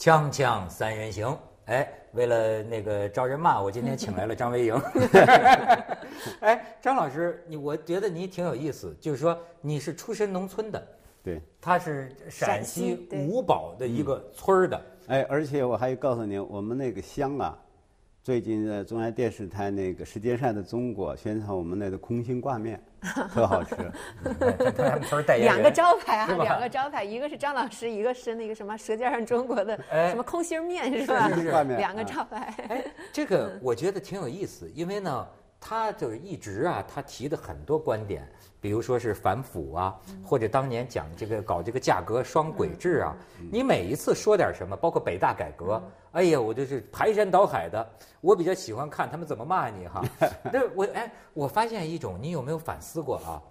锵锵三人行，哎，为了那个招人骂，我今天请来了 张维迎。哎，张老师，你我觉得你挺有意思，就是说你是出身农村的，对，他是陕陕西五宝的一个村儿的，哎，而且我还告诉你，我们那个乡啊，最近在中央电视台那个《舌尖上的中国》宣传我们那个空心挂面，特好吃。他们村儿代言。两个招牌啊两个招牌，一个是张老师，一个是那个什么《舌尖上中国》的哎什么空心儿面是吧？两个啊招牌。哎，这个我觉得挺有意思，因为呢，他就是一直啊，他提的很多观点，比如说是反腐啊，或者当年讲这个搞这个价格双轨制啊，你每一次说点什么，包括北大改革，哎呀，我就是排山倒海的，我比较喜欢看他们怎么骂你哈。那我哎，我发现一种，你有没有反思过啊？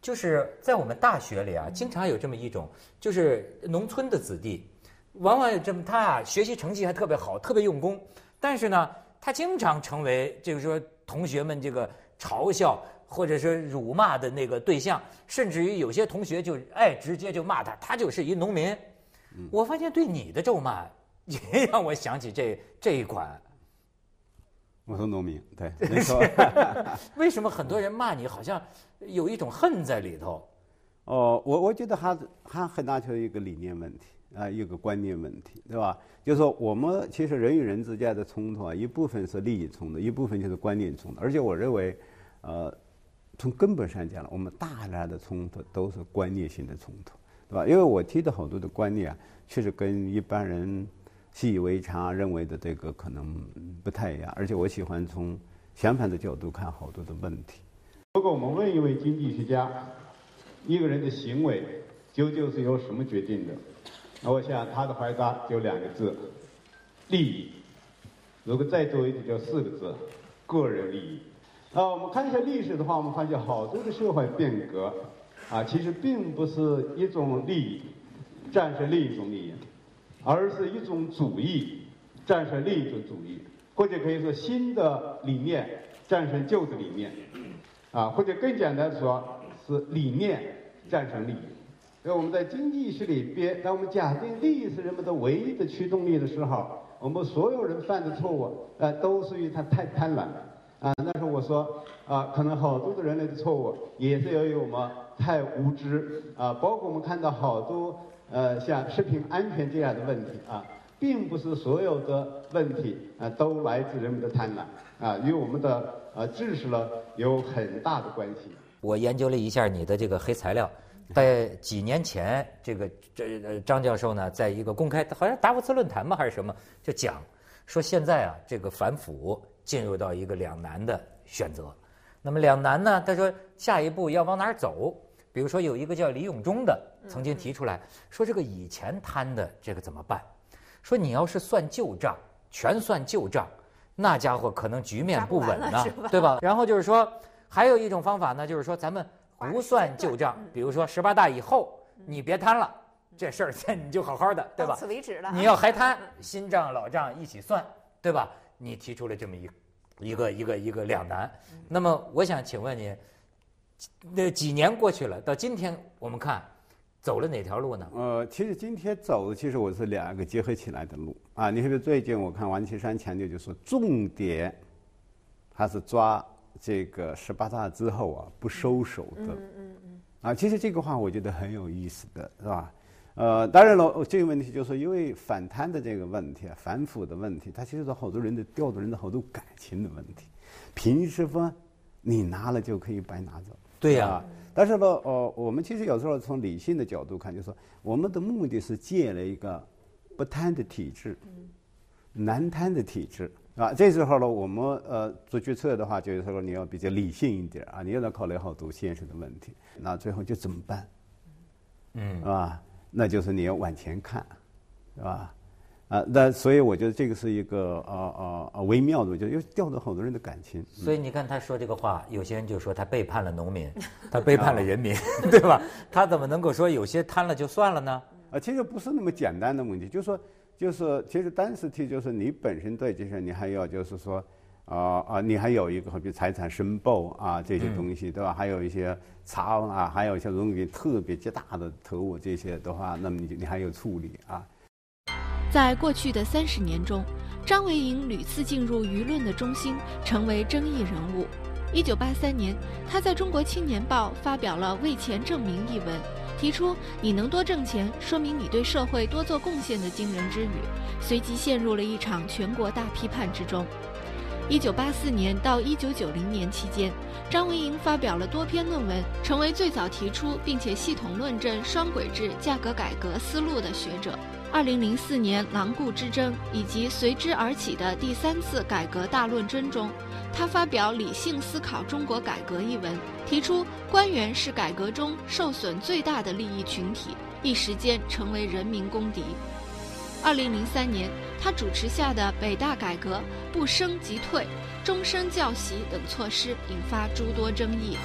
就是在我们大学里啊，经常有这么一种，就是农村的子弟，往往有这么他啊，学习成绩还特别好，特别用功，但是呢，他经常成为就是说同学们这个嘲笑或者是辱骂的那个对象，甚至于有些同学就哎直接就骂他，他就是一农民。我发现对你的咒骂也让我想起这这一款。我是农民，对，没错。为什么很多人骂你，好像有一种恨在里头？哦，我我觉得还还很大就是一个理念问题啊，一个观念问题，对吧？就是说我们其实人与人之间的冲突啊，一部分是利益冲突，一部分就是观念冲突。而且我认为，呃，从根本上讲，我们大量的冲突都是观念性的冲突，对吧？因为我提的好多的观念啊，确实跟一般人习以为常认为的这个可能不太一样。而且我喜欢从相反的角度看好多的问题。如果我们问一位经济学家，一个人的行为究竟是由什么决定的？那我想他的回答就两个字：利益。如果再多一点，就四个字：个人利益。啊，我们看一下历史的话，我们发现好多的社会变革，啊，其实并不是一种利益战胜另一种利益，而是一种主义战胜另一种主义，或者可以说新的理念战胜旧的理念。啊，或者更简单说，是理念战胜利益。所以我们在经济学里边，当我们假定利益是人们的唯一的驱动力的时候，我们所有人犯的错误，呃，都是因为他太贪婪了。啊，那时候我说，啊，可能好多的人类的错误，也是由于我们太无知。啊，包括我们看到好多，呃，像食品安全这样的问题啊，并不是所有的问题啊都来自人们的贪婪啊，与我们的呃知识呢有很大的关系。我研究了一下你的这个黑材料，在几年前，这个这呃张教授呢，在一个公开好像达沃斯论坛嘛还是什么，就讲说现在啊，这个反腐进入到一个两难的选择。那么两难呢，他说下一步要往哪儿走？比如说有一个叫李永忠的曾经提出来说，这个以前贪的这个怎么办？说你要是算旧账，全算旧账，那家伙可能局面不稳呢对吧？然后就是说，还有一种方法呢，就是说咱们不算旧账，比如说十八大以后你别贪了，这事儿先你就好好的，对吧到？此为止了。你要还贪，新账老账一起算，对吧？你提出了这么一一个一个一个两难。那么我想请问你，那几年过去了，到今天我们看走了哪条路呢？呃，其实今天走的，其实我是两个结合起来的路啊。你特别最近我看王岐山强调，就说重点还是抓这个十八大之后啊不收手的。嗯嗯嗯。啊，其实这个话我觉得很有意思的，是吧？呃，当然了，这个问题就是说，因为反贪的这个问题啊，反腐的问题，它其实是好多人的调动人的好多感情的问题。凭什么你拿了就可以白拿走？对呀啊，但是呢，呃，我们其实有时候从理性的角度看，就是说我们的目的是建立一个不贪的体制，难贪的体制啊。这时候呢，我们呃做决策的话，就是说你要比较理性一点啊，你要考虑好多现实的问题。那最后就怎么办？嗯是吧？那就是你要往前看，是吧？啊，那所以我觉得这个是一个呃呃呃微妙的，就又调动好多人的感情。所以你看他说这个话，有些人就说他背叛了农民，他背叛了人民，对吧？他怎么能够说有些贪了就算了呢？啊，其实不是那么简单的问题，就是说，就是其实单实体就是你本身对这些，你还要就是说，啊、啊，你还有一个比如财产申报啊这些东西，对吧？还有一些查啊，还有一些容易特别极大的投入这些的话，那么你你还有处理啊。在过去的三十年中，张维迎屡次进入舆论的中心，成为争议人物。一九八三年，他在中国青年报发表了《为钱证明》一文，提出“你能多挣钱，说明你对社会多做贡献”的惊人之语，随即陷入了一场全国大批判之中。一九八四年到一九九零年期间，张维迎发表了多篇论文，成为最早提出并且系统论证双轨制价格改革思路的学者。二零零四年狼顾之争以及随之而起的第三次改革大论争中，他发表《理性思考中国改革》一文，提出官员是改革中受损最大的利益群体，一时间成为人民公敌。二零零三年，他主持下的北大改革不升即退、终身教习等措施引发诸多争议。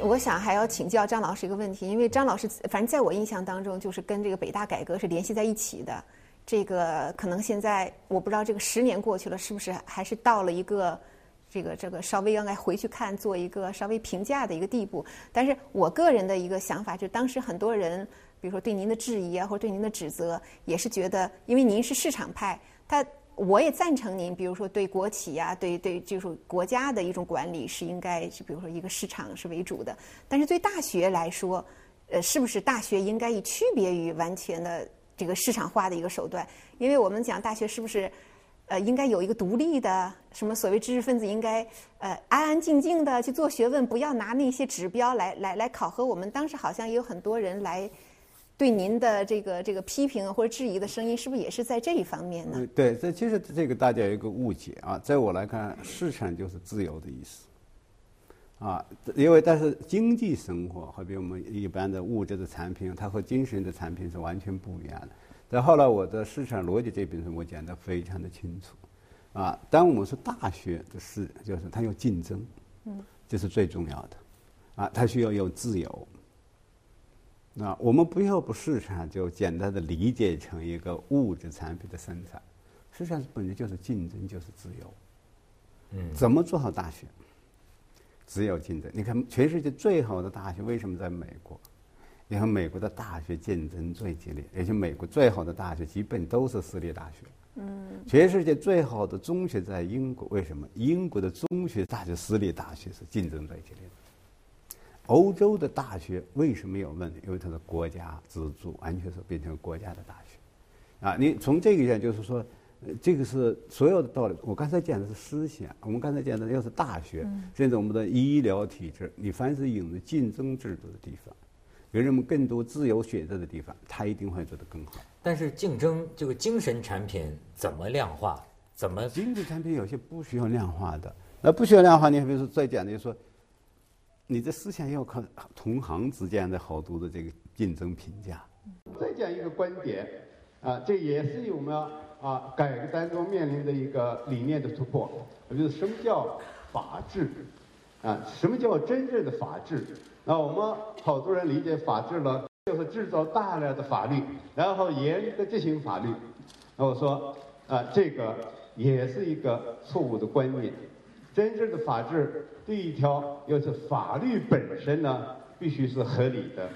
我想还要请教张老师一个问题，因为张老师反正在我印象当中，就是跟这个北大改革是联系在一起的。这个可能现在我不知道，这个十年过去了，是不是还是到了一个这个这个稍微应该回去看，做一个稍微评价的一个地步？但是我个人的一个想法，就当时很多人，比如说对您的质疑啊，或者对您的指责，也是觉得，因为您是市场派，他。我也赞成您，比如说对国企呀，对对，就是国家的一种管理是应该，就比如说一个市场是为主的。但是对大学来说，呃，是不是大学应该以区别于完全的这个市场化的一个手段？因为我们讲大学是不是，呃，应该有一个独立的什么所谓知识分子应该呃安安静静的去做学问，不要拿那些指标来来来考核我们。当时好像也有很多人来。对您的这个这个批评或者质疑的声音，是不是也是在这一方面呢？对，这其实这个大家有一个误解啊，在我来看，市场就是自由的意思，啊，因为但是经济生活和比我们一般的物质的产品，它和精神的产品是完全不一样的。在后来我的市场逻辑这边是我讲的非常的清楚，啊，当我们说大学的事就是它有竞争，嗯，这是最重要的，啊，它需要有自由。那我们不要把市场就简单的理解成一个物质产品的生产，市场本身就是竞争，就是自由。嗯，怎么做好大学？只有竞争。你看，全世界最好的大学为什么在美国？你看美国的大学竞争最激烈，而且美国最好的大学基本都是私立大学。嗯，全世界最好的中学在英国，为什么？英国的中学、大学、私立大学是竞争最激烈的。欧洲的大学为什么有问题？因为它是国家资助，完全是变成国家的大学。啊，你从这个讲就是说，这个是所有的道理。我刚才讲的是思想，我们刚才讲的要是大学，甚至我们的医疗体制，你凡是引入竞争制度的地方，给人们更多自由选择的地方，它一定会做得更好。但是竞争这个精神产品怎么量化？怎么精神产品有些不需要量化的？那不需要量化，你比如说再讲的就是说。你的思想要靠同行之间的好多的这个竞争评价。再讲一个观点，啊，这也是我们啊改革当中面临的一个理念的突破。就是什么叫法治？啊，什么叫真正的法治？那我们好多人理解法治了，就是制造大量的法律，然后严格执行法律。那我说，啊，这个也是一个错误的观念。真正的法治，第一条要是法律本身呢，必须是合理的，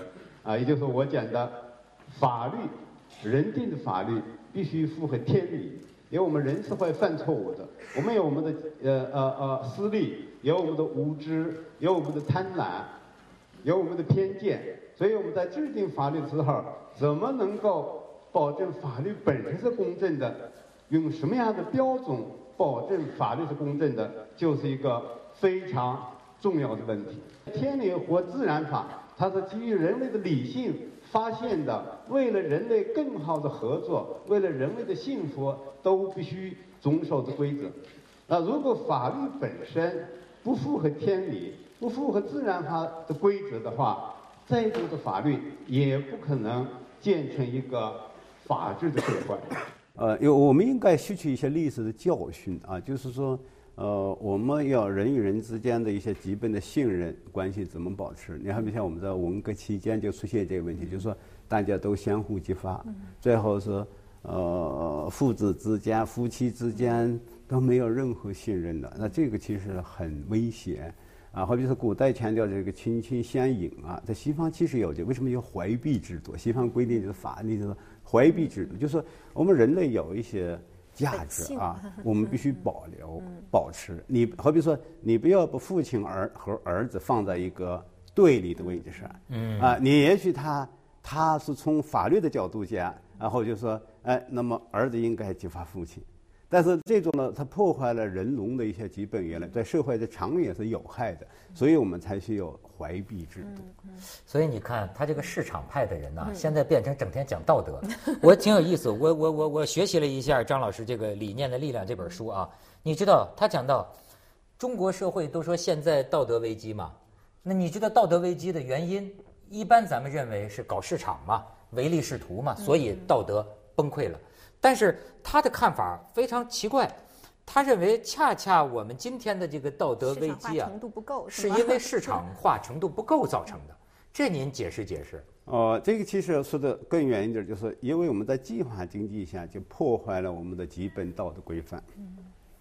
啊，也就是我讲的，法律，人定的法律必须符合天理，因为我们人是会犯错误的，我们有我们的呃呃呃私利，有我们的无知，有我们的贪婪，有我们的偏见，所以我们在制定法律的时候，怎么能够保证法律本身是公正的？用什么样的标准？保证法律是公正的，就是一个非常重要的问题。天理和自然法，它是基于人类的理性发现的，为了人类更好的合作，为了人类的幸福，都必须遵守的规则。那如果法律本身不符合天理、不符合自然法的规则的话，再多的法律也不可能建成一个法治的社会。呃，有我们应该吸取一些历史的教训啊，就是说，呃，我们要人与人之间的一些基本的信任关系怎么保持？你看比像我们在文革期间就出现这个问题，就是说大家都相互激发，最后是呃父子之间、夫妻之间都没有任何信任了，那这个其实很危险啊。好比说古代强调这个亲亲相隐啊，在西方其实有这，为什么有回避制度？西方规定就是法律就是回避制度，就是说我们人类有一些价值啊，我们必须保留、保持。你好比说，你不要把父亲儿和儿子放在一个对立的位置上，嗯啊，你也许他他是从法律的角度讲，然后就说，哎，那么儿子应该激发父亲。但是这种呢，它破坏了人龙的一些基本原则，在社会的长远是有害的，所以我们才需要怀璧制度。所以你看，他这个市场派的人呢，现在变成整天讲道德，我挺有意思。我我我我学习了一下张老师这个《理念的力量》这本书啊，你知道他讲到中国社会都说现在道德危机嘛，那你知道道德危机的原因？一般咱们认为是搞市场嘛，唯利是图嘛，所以道德崩溃了。但是他的看法非常奇怪，他认为恰恰我们今天的这个道德危机啊程，度不够，是因为市场化程度不够造成的。这您解释解释。哦，这个其实说的更远一点，就是因为我们在计划经济下就破坏了我们的基本道德规范，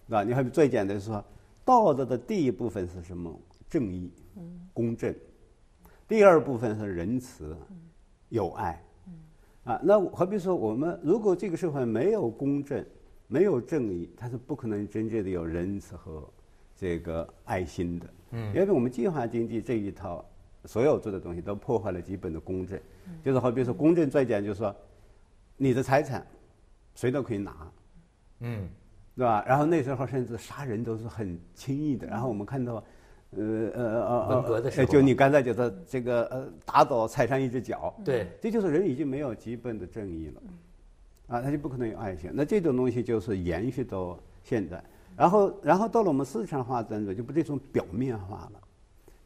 是吧？你还最简单说，道德的第一部分是什么？正义、公正；第二部分是仁慈、友爱。啊，那好比说，我们如果这个社会没有公正、没有正义，它是不可能真正的有仁慈和这个爱心的。嗯，因为我们计划经济这一套所有做的东西都破坏了基本的公正。就是好比说，公正再讲就是说，你的财产谁都可以拿，嗯，对吧？然后那时候甚至杀人都是很轻易的。然后我们看到，呃呃呃文革的时候呃，就你刚才讲的这个呃，打倒踩上一只脚，对，这就是人已经没有基本的正义了，啊，他就不可能有爱情。那这种东西就是延续到现在，然后然后到了我们市场化当中，就不这种表面化了。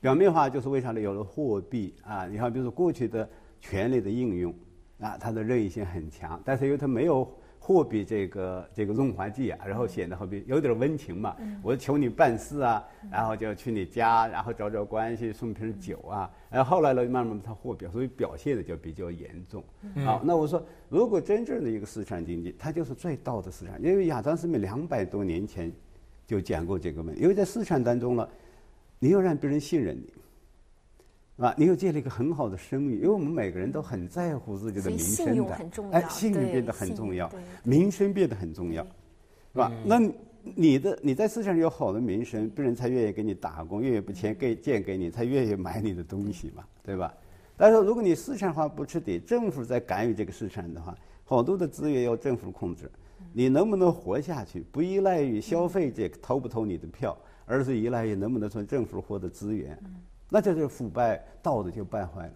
表面化就是为啥呢？有了货币啊，你看，比如说过去的权力的应用啊，它的任意性很强，但是因为它没有货币这个这个润滑剂啊，然后显得好比有点温情嘛。我求你办事啊，然后就去你家，然后找找关系，送瓶酒啊。然后后来呢，慢慢他货币，所以表现的就比较严重。好，那我说，如果真正的一个市场经济，它就是最道德市场，因为亚当斯密两百多年前就讲过这个问题，因为在市场当中呢，你要让别人信任你。啊，你又建立一个很好的声誉，因为我们每个人都很在乎自己的名声的，哎，信誉变得很重要，名声变得很重要，是吧？那你你的你在市场上有好的名声，别人才愿意给你打工，愿意把钱给借给你，才愿意买你的东西嘛，对吧？但是如果你市场化不彻底，政府在干预这个市场的话，好多的资源要政府控制，你能不能活下去，不依赖于消费者投不投你的票，而是依赖于能不能从政府获得资源，那这就是腐败，道德就败坏了。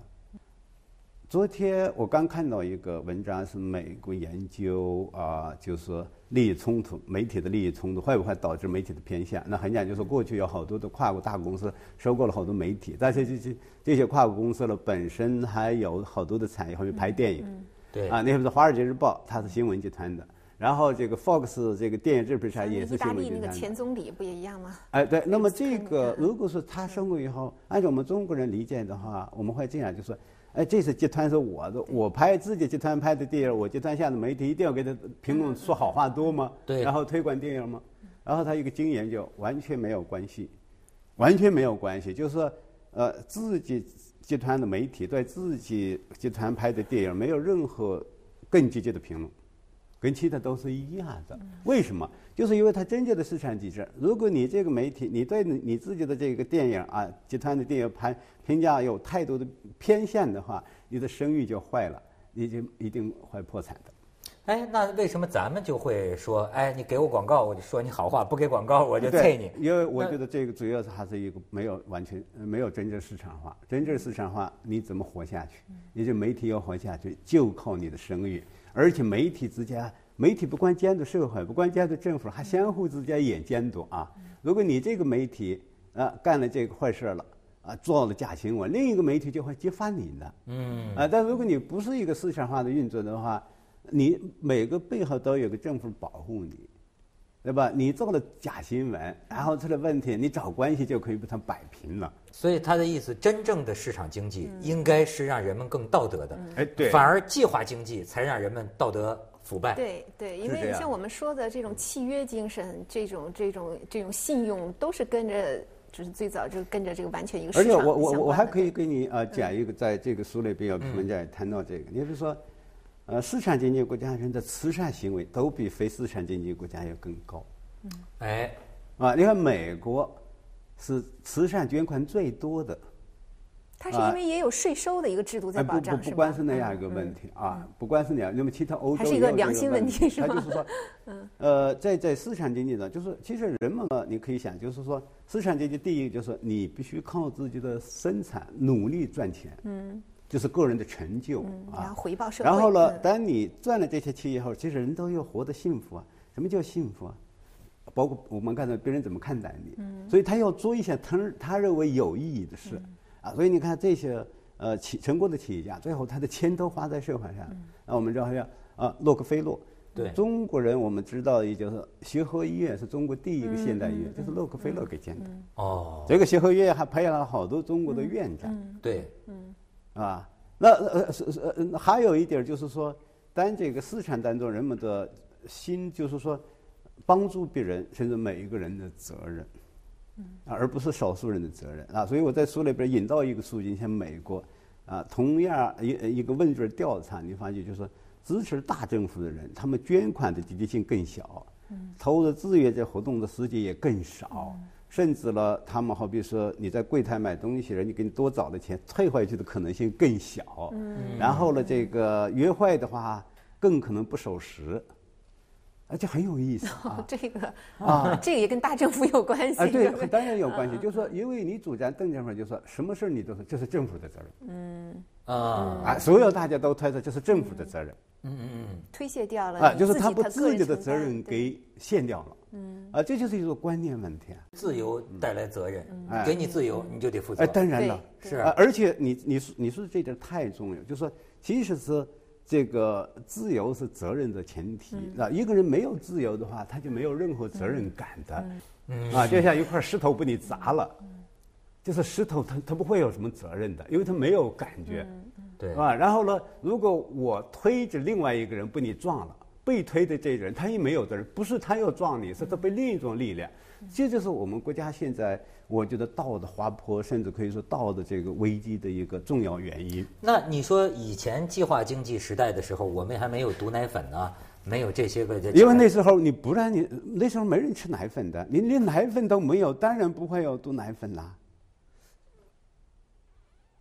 昨天我刚看到一个文章，是美国研究啊、就是说利益冲突，媒体的利益冲突会不会导致媒体的偏向？那很讲就是，过去有好多的跨国大公司收购了好多媒体，但是这些这些跨国公司呢本身还有好多的产业，后面拍电影，对啊，那比如说《华尔街日报》，它是新闻集团的，然后这个 Fox 这个电影制片厂也是意大新闻集团的。利那个前总理不也一样吗？哎，对，那么这个如果是他生过以后，按照我们中国人理解的话，我们会这样，就说，哎，这是集团是我的，我拍自己集团拍的电影，我集团下的媒体一定要给他评论说好话多吗？对然后推广电影吗？然后他一个经验就完全没有关系，完全没有关系，就是说，呃，自己集团的媒体对自己集团拍的电影没有任何更积极的评论。跟其他都是一样的。为什么？就是因为它真正的市场机制。如果你这个媒体，你对你自己的这个电影啊，集团的电影盘评价有太多的偏向的话，你的声誉就坏了，你就一定会破产的。哎，那为什么咱们就会说，哎，你给我广告，我就说你好话；不给广告，我就啐你。因为我觉得这个主要是还是一个没有完全呃没有真正市场化。真正市场化，你怎么活下去？你这媒体要活下去，就靠你的声誉。而且媒体之间，媒体不光监督社会，不光监督政府，还相互之间也监督啊。如果你这个媒体啊干了这个坏事了。啊，做了假新闻，另一个媒体就会揭发你的。嗯，啊，但如果你不是一个市场化的运作的话，你每个背后都有个政府保护你，对吧？你做了假新闻，然后出了问题，你找关系就可以把它摆平了。所以他的意思，真正的市场经济应该是让人们更道德的，哎，对，反而计划经济才让人们道德腐败。对对，因为像我们说的这种契约精神，这种这种这种信用，都是跟着，就是最早就跟着这个完全一个市场而且我我我还可以给你啊讲一个，在这个书里边有篇文章也谈到这个。你比如说，呃，市场经济国家人的慈善行为都比非市场经济国家要更高。哎，啊，你看美国是慈善捐款最多的。它是因为也有税收的一个制度在保障，不不是吧光是那样？一个问题啊，不光是那样，那么其他欧洲还是一个良心问问题是吧它就是说，呃，在在市场经济呢，就是其实人们呢，你可以想，就是说市场经济第一就是你必须靠自己的生产努力赚钱，嗯，就是个人的成就然后啊。回报社会。然后呢，嗯当你赚了这些钱以后，其实人都要活得幸福啊。什么叫幸福啊？包括我们看到别人怎么看待你，所以他要做一些他他认为有意义的事，啊，所以你看这些呃企成功的企业家，最后他的钱都花在社会上。那我们知道像啊洛克菲勒，对中国人我们知道也就是协和医院是中国第一个现代医院，就是洛克菲勒给建的。哦，这个协和医院还培养了好多中国的院长。对，啊，那呃是是呃还有一点就是说，当这个市场当中人们的心就是说，帮助别人甚至每一个人的责任，啊，而不是少数人的责任啊。所以我在书里边引到一个数据，像美国啊，同样一一个问卷调查，你发现就是，支持大政府的人，他们捐款的积极性更小，投入志愿者活动的时间也更少。甚至呢，他们好比说你在柜台买东西，人家给你多找的钱，退回去的可能性更小。嗯然后呢，这个约会的话，更可能不守时，而且很有意思哦啊。这个啊这个也跟大政府有关系。啊，对，当然有关系。就是说，因为你主张邓政府就说什么事儿你都是，这是政府的责任啊，啊，所有大家都推测这是政府的责任嗯嗯嗯，推卸掉了啊，就是他把自己的责任给卸掉了。嗯，啊，这就是一个观念问题啊。自由带来责任，嗯。给你自由你就得负责。哎，，当然了，是啊，而且你你说你说这点太重要，就是说，其实是这个自由是责任的前提啊。一个人没有自由的话，他就没有任何责任感的。嗯。啊，就像一块石头被你砸了，就是石头它它不会有什么责任的，因为它没有感觉，对。是，吧？然后呢，如果我推着另外一个人被你撞了，被推的这人他也没有责任，不是他要撞你，是他被另一种力量。这就是我们国家现在我觉得道的滑坡，甚至可以说道的这个危机的一个重要原因。那你说以前计划经济时代的时候，我们还没有毒奶粉呢，没有这些个，因为那时候你不让你那时候没人吃奶粉的，你连奶粉都没有，当然不会有毒奶粉啦。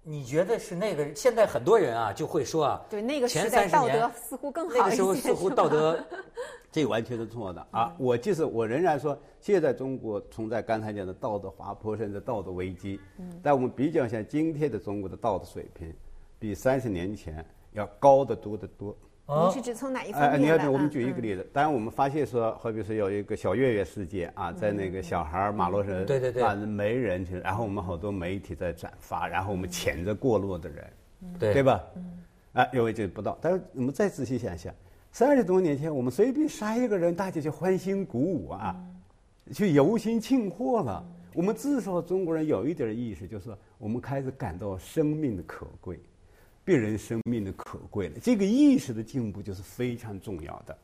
你觉得是那个？现在很多人啊就会说啊，对那个前三十年道德似乎更好。那个时候似乎道德 这完全是错的啊！我即使我仍然说，现在中国存在刚才讲的道德滑坡，甚至道德危机。但我们比较一下今天的中国的道德水平，比三十年前要高得多得多。您是指从哪一方哎，面来？你要，我们啊举一个例子，当然我们发现说，好比说有一个小月月事件啊，在那个小孩儿马路上，对对对啊，没人去，然后我们好多媒体在转发，然后我们谴责过路的人，对对吧？啊，因为这不到。但是我们再仔细想想，三十多年前，我们随便杀一个人，大家就欢欣鼓舞啊，去游行庆贺了。我们至少中国人有一点意识，就是我们开始感到生命的可贵，别人生命的可贵了。这个意识的进步就是非常重要的。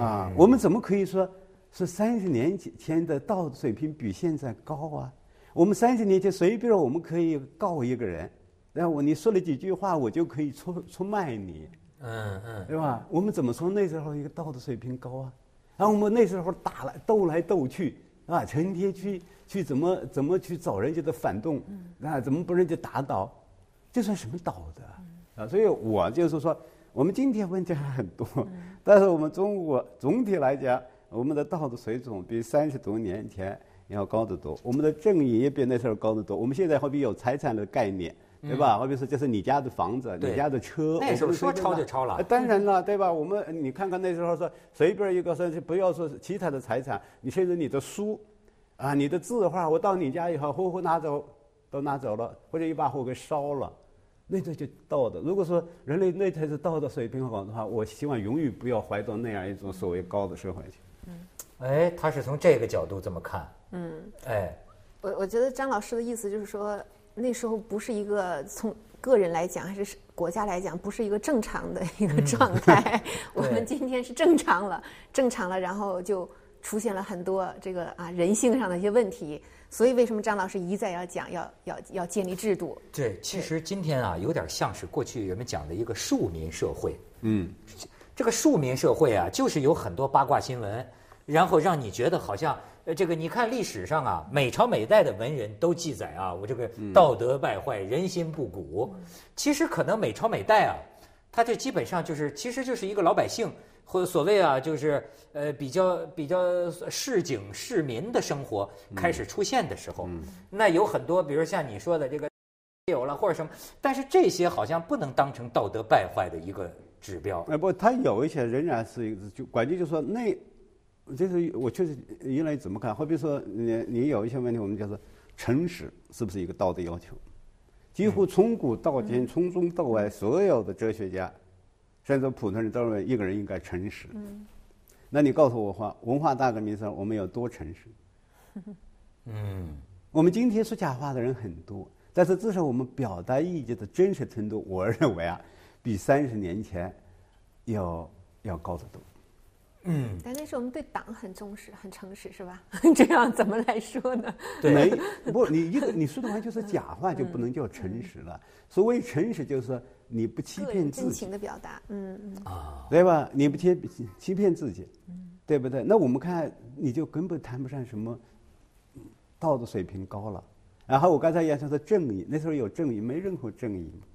啊，我们怎么可以说是三十年前的道德水平比现在高啊？我们三十年前随便我们可以告一个人，然后我你说了几句话，我就可以出出卖你，嗯嗯，对吧？我们怎么说那时候一个道德水平高啊？然后我们那时候打来斗来斗去啊，成天去去怎么怎么去找人家的反动啊？怎么把人家打倒？这算什么道德啊？啊，所以我就是说，我们今天问题还很多，但是我们中国总体来讲，我们的道德水准比三十多年前要高得多，我们的正义也比那时候高得多。我们现在好比有财产的概念。对吧？好比说，这是你家的房子，你家的车。那时候说抄就抄了呃当然了，对吧？我们你看看那时候说，随便一个说，不要说其他的财产，你甚至你的书，啊，你的字画，我到你家以后，呼呼拿走，都拿走了，或者一把火给烧了，那这就道德。如果说人类那才是道德水平好的话，我希望永远不要回到那样一种所谓高的社会去。嗯哎，他是从这个角度这么看，嗯，哎，我我觉得张老师的意思就是说，那时候不是一个从个人来讲，还是国家来讲，不是一个正常的一个状态。我们今天是正常了，正常了，然后就出现了很多这个啊人性上的一些问题。所以为什么张老师一再要讲要要要建立制度？对，其实今天啊，有点像是过去人们讲的一个庶民社会。嗯，这个庶民社会啊，就是有很多八卦新闻，然后让你觉得好像呃，这个你看历史上啊，每朝每代的文人都记载啊，我这个道德败坏，人心不古。其实可能每朝每代啊，他这基本上就是，其实就是一个老百姓。或者所谓啊，就是呃比较比较市井市民的生活开始出现的时候，那有很多，比如像你说的这个有了或者什么，但是这些好像不能当成道德败坏的一个指标。哎不，他有一些仍然是一个，就关键就是说那，就是我确实原来怎么看？好比说你你有一些问题，我们叫做诚实是不是一个道德要求？几乎从古到今，从中到外，所有的哲学家。甚至普通人都认为一个人应该诚实。嗯，那你告诉我话，文化大革命上我们有多诚实？嗯，我们今天说假话的人很多，但是至少我们表达意见的真实程度，我认为啊，比三十年前要要高得多。嗯，但那时候我们对党很忠实、很诚实，是吧？这样怎么来说呢？没不，你一个你说的话就是假话，就不能叫诚实了。所谓诚实，就是说。你不欺骗自己，真情的表达，嗯嗯，啊，对吧？你不欺欺骗自己，嗯，对不对？那我们看，你就根本谈不上什么道德水平高了。然后我刚才也说的正义，那时候有正义，没任何正义嘛，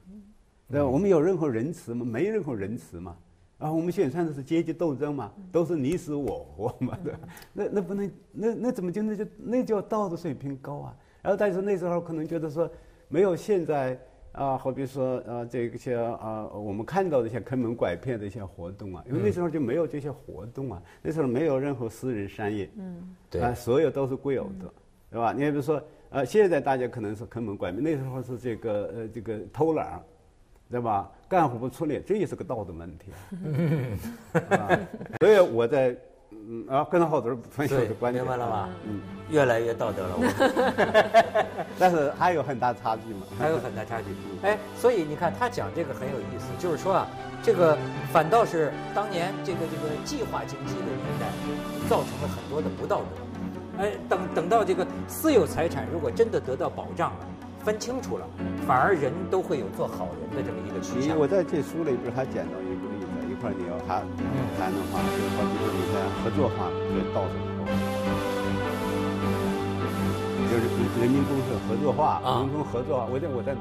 对吧？我们有任何仁慈吗？没任何仁慈嘛。然后我们宣传的是阶级斗争嘛，都是你死我活嘛，对吧？那那不能，那那怎么就那就那叫道德水平高啊？然后但是那时候可能觉得说，没有现在。啊，好比说啊，这些啊，我们看到的一些坑蒙拐骗的一些活动啊，因为那时候就没有这些活动啊，那时候没有任何私人商业，嗯，对，啊，所有都是国有的，对吧？你比如说，呃，现在大家可能是坑蒙拐骗，那时候是这个呃这个偷懒，对吧？干活不出力，这也是个道德问题，啊，所以我在。嗯啊，跟好多人分享的观点，明白了吧？嗯，越来越道德了。但是还有很大差距嘛，还有很大差距。哎，所以你看他讲这个很有意思，就是说啊，这个反倒是当年这个这个计划经济的年代，造成了很多的不道德。哎，等等到这个私有财产如果真的得到保障了，分清楚了，反而人都会有做好人的这么一个趋向。我在这书里边还讲到一个。块你要谈谈的话，就好比说你在合作化就道德高，就是人民公社合作化，人民公合作化，我在我在。